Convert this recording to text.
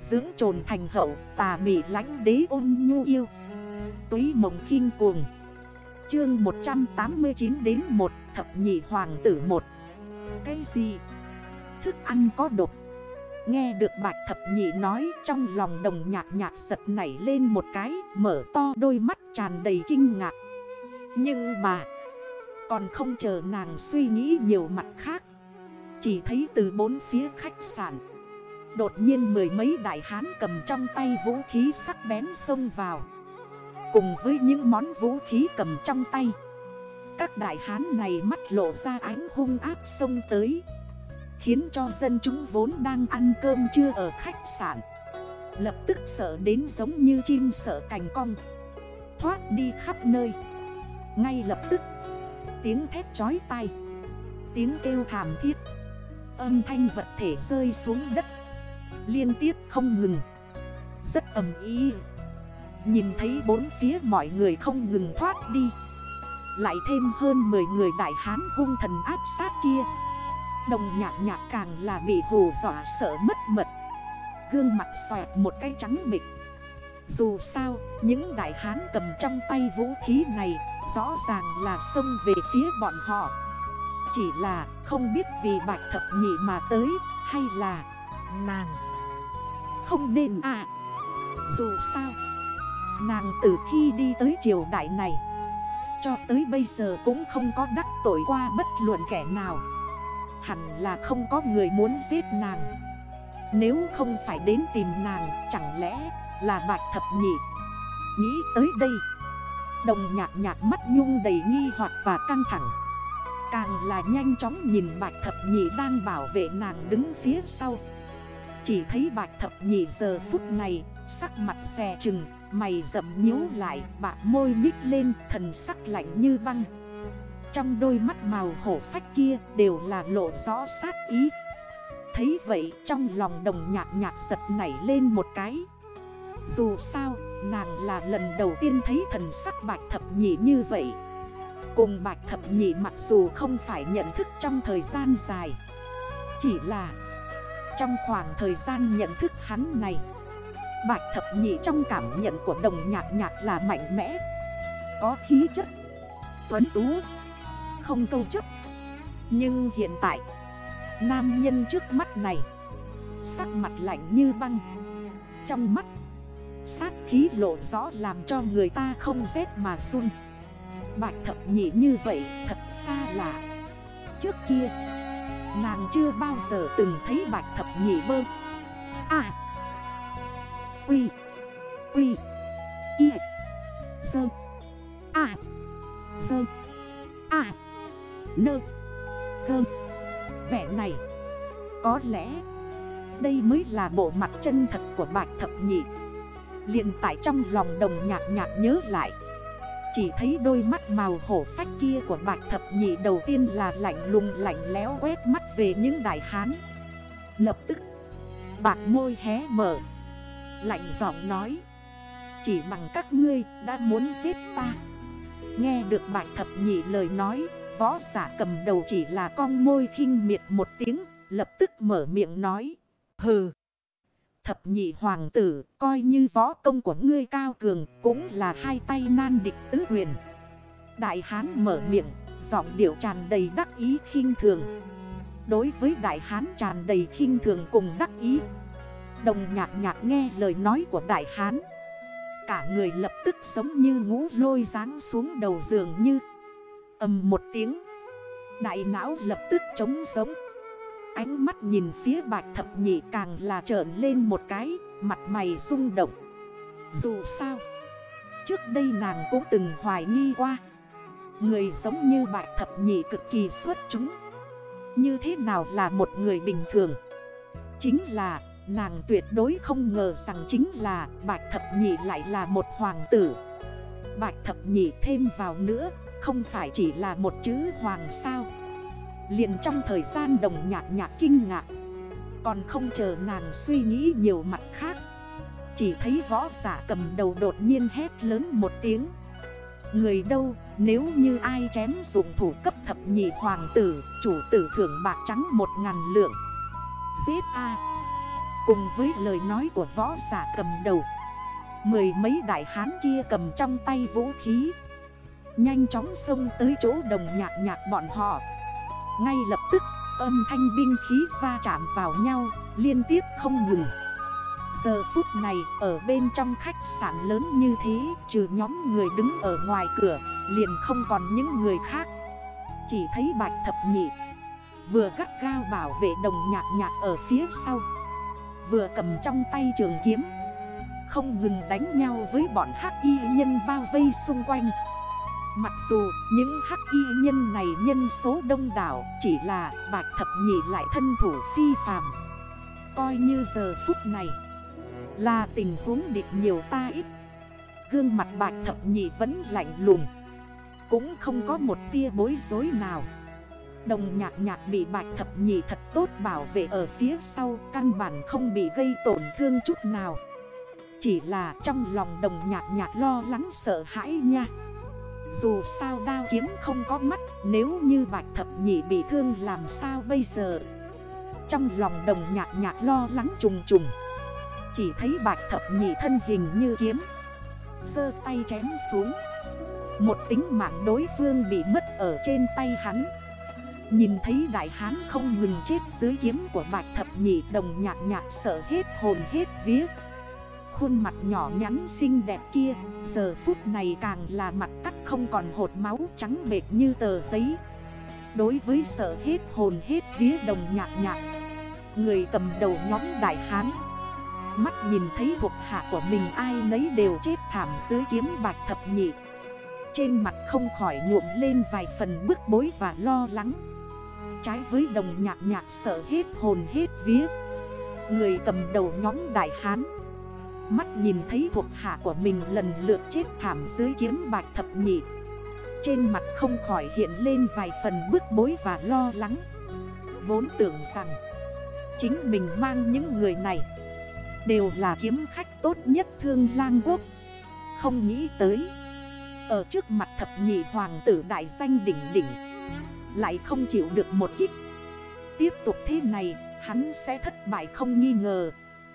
Dưỡng trồn thành hậu, tà mị lánh đế ôn nhu yêu. Túy mộng khinh cuồng. Chương 189 đến 1 Thập nhị hoàng tử 1 Cái gì? Thức ăn có độc. Nghe được bạch thập nhị nói, trong lòng đồng nhạc nhạc giật nảy lên một cái, Mở to đôi mắt tràn đầy kinh ngạc. Nhưng mà, Còn không chờ nàng suy nghĩ nhiều mặt khác. Chỉ thấy từ bốn phía khách sạn Đột nhiên mười mấy đại hán cầm trong tay vũ khí sắc bén xông vào. Cùng với những món vũ khí cầm trong tay, Các đại hán này mắt lộ ra ánh hung áp xông tới, Khiến cho dân chúng vốn đang ăn cơm chưa ở khách sạn, Lập tức sợ đến giống như chim sợ cành cong, Thoát đi khắp nơi. Ngay lập tức, Tiếng thét chói tay Tiếng kêu thảm thiết, Âm thanh vật thể rơi xuống đất. Liên tiếp không ngừng. Rất ẩm ý. Nhìn thấy bốn phía mọi người không ngừng thoát đi. Lại thêm hơn 10 người đại hán hung thần áp sát kia. Đồng nhạc nhạc càng là bị hù dọa sợ mất mật. Gương mặt xoẹt một cái trắng mịt Dù sao, những đại hán cầm trong tay vũ khí này Rõ ràng là xông về phía bọn họ. Chỉ là không biết vì bạch thập nhị mà tới Hay là nàng. Không nên à. Dù sao Nàng từ khi đi tới triều đại này Cho tới bây giờ cũng không có đắc tội qua bất luận kẻ nào. Hẳn là không có người muốn giết nàng. Nếu không phải đến tìm nàng Chẳng lẽ là bạch thập nhị? Nghĩ tới đây Đồng nhạc nhạc mắt nhung đầy nghi hoặc và căng thẳng. Càng là nhanh chóng nhìn bạch thập nhị đang bảo vệ nàng đứng phía sau chỉ thấy bạch thập nhị giờ phút này, Sắc mặt xè chừng Mày rậm nhíu lại bạc môi nhích lên, thần sắc lạnh như băng. Trong đôi mắt màu hổ phách kia đều là lộ rõ sát ý. Thấy vậy, trong lòng đồng nhạc nhạc giật nảy lên một cái. Dù sao, nàng là lần đầu tiên thấy thần sắc bạch thập nhị như vậy. Cùng bạch thập nhị mặc dù không phải nhận thức trong thời gian dài, Chỉ là trong khoảng thời gian nhận thức hắn này. Bạch thập nhị trong cảm nhận của đồng nhạc nhạc là mạnh mẽ, Có khí chất, Tuấn tú, Không câu chấp. Nhưng hiện tại, Nam nhân trước mắt này, Sắc mặt lạnh như băng. Trong mắt, Sát khí lộ rõ làm cho người ta không rét mà run. Bạch thập nhị như vậy thật xa lạ. Trước kia Nàng chưa bao giờ từng thấy bạch thập nhị bơ. À Quy. Quy. Y Sơ. À Sơ. À Nơ. Gơ. Vẻ này, Có lẽ Đây mới là bộ mặt chân thật của bạch thập nhị. Liền tại trong lòng đồng nhạc nhạc nhớ lại chỉ thấy đôi mắt màu hổ phách kia của bạch thập nhị đầu tiên là lạnh lùng lạnh léo quét mắt về những đại hán. Lập tức, Bạc môi hé mở, Lạnh giọng nói, Chỉ bằng các ngươi đã muốn giết ta. Nghe được bạch thập nhị lời nói, Võ giả cầm đầu chỉ là con môi khinh miệt một tiếng, Lập tức mở miệng nói, Hừ Thập nhị hoàng tử, Coi như võ công của ngươi cao cường, Cũng là hai tay nan địch tứ huyền. Đại hán mở miệng, Giọng điệu tràn đầy đắc ý khinh thường. Đối với đại hán tràn đầy khinh thường cùng đắc ý. Đồng nhạc nhạc nghe lời nói của đại hán. Cả người lập tức giống như ngũ lôi ráng xuống đầu giường như, ầm một tiếng. Đại não lập tức trống sống Ánh mắt nhìn phía bạch thập nhị càng là trởn lên một cái, Mặt mày rung động. Dù sao, Trước đây nàng cũng từng hoài nghi qua. Người giống như bạch thập nhị cực kỳ xuất chúng. Như thế nào là một người bình thường? Chính là, Nàng tuyệt đối không ngờ rằng chính là Bạch Thập Nhị lại là một hoàng tử. Bạch Thập Nhị thêm vào nữa, Không phải chỉ là một chữ hoàng sao liền trong thời gian đồng nhạc nhạc kinh ngạc. Còn không chờ nàng suy nghĩ nhiều mặt khác, Chỉ thấy võ giả cầm đầu đột nhiên hét lớn một tiếng. Người đâu, nếu như ai chém dụng thủ cấp thập nhị hoàng tử, Chủ tử thưởng bạc trắng một ngàn lượng. Giết A. Cùng với lời nói của võ giả cầm đầu, Mười mấy đại hán kia cầm trong tay vũ khí. Nhanh chóng xông tới chỗ đồng nhạc nhạc bọn họ. Ngay lập tức, âm thanh binh khí va chạm vào nhau, Liên tiếp không ngừng. Giờ phút này, ở bên trong khách sạn lớn như thế, Trừ nhóm người đứng ở ngoài cửa, Liền không còn những người khác. Chỉ thấy bạch thập nhị, Vừa gắt gao bảo vệ đồng nhạc nhạc ở phía sau. Vừa cầm trong tay trường kiếm. Không ngừng đánh nhau với bọn hắc y nhân bao vây xung quanh. Mặc dù những hắc y nhân này nhân số đông đảo, Chỉ là bạch thập nhị lại thân thủ phi phàm. Coi như giờ phút này Là tình huống địch nhiều ta ít. Gương mặt bạch thập nhị vẫn lạnh lùng. Cũng không có một tia bối rối nào. Đồng nhạc nhạc bị bạch thập nhị thật tốt bảo vệ ở phía sau, Căn bản không bị gây tổn thương chút nào. Chỉ là trong lòng đồng nhạc nhạc lo lắng sợ hãi nha. Dù sao đao kiếm không có mắt, Nếu như bạch thập nhị bị thương làm sao bây giờ? Trong lòng đồng nhạc nhạc lo lắng trùng trùng. Chỉ thấy bạch thập nhị thân hình như kiếm. Dơ tay chém xuống. Một tính mạng đối phương bị mất ở trên tay hắn. Nhìn thấy đại hán không ngừng chết dưới kiếm của bạch thập nhị, đồng nhạc nhạc sợ hết hồn hết vía. Khuôn mặt nhỏ nhắn xinh đẹp kia, Giờ phút này càng là mặt cắt không còn hột máu trắng bệt như tờ giấy. Đối với sợ hết hồn hết vía đồng nhạc nhạc, Người cầm đầu nhóm đại hán, Mắt nhìn thấy thuộc hạ của mình ai nấy đều chết thảm dưới kiếm bạch thập nhị. Trên mặt không khỏi nhuộm lên vài phần bức bối và lo lắng. Trái với đồng nhạc nhạc sợ hết hồn hết vía, Người cầm đầu nhóm đại hán Mắt nhìn thấy thuộc hạ của mình lần lượt chết thảm dưới kiếm bạch thập nhị. Trên mặt không khỏi hiện lên vài phần bức bối và lo lắng. Vốn tưởng rằng Chính mình mang những người này Đều là kiếm khách tốt nhất thương lang quốc. Không nghĩ tới, Ở trước mặt thập nhị hoàng tử đại danh đỉnh đỉnh, lại không chịu được một kích. Tiếp tục thế này, hắn sẽ thất bại không nghi ngờ.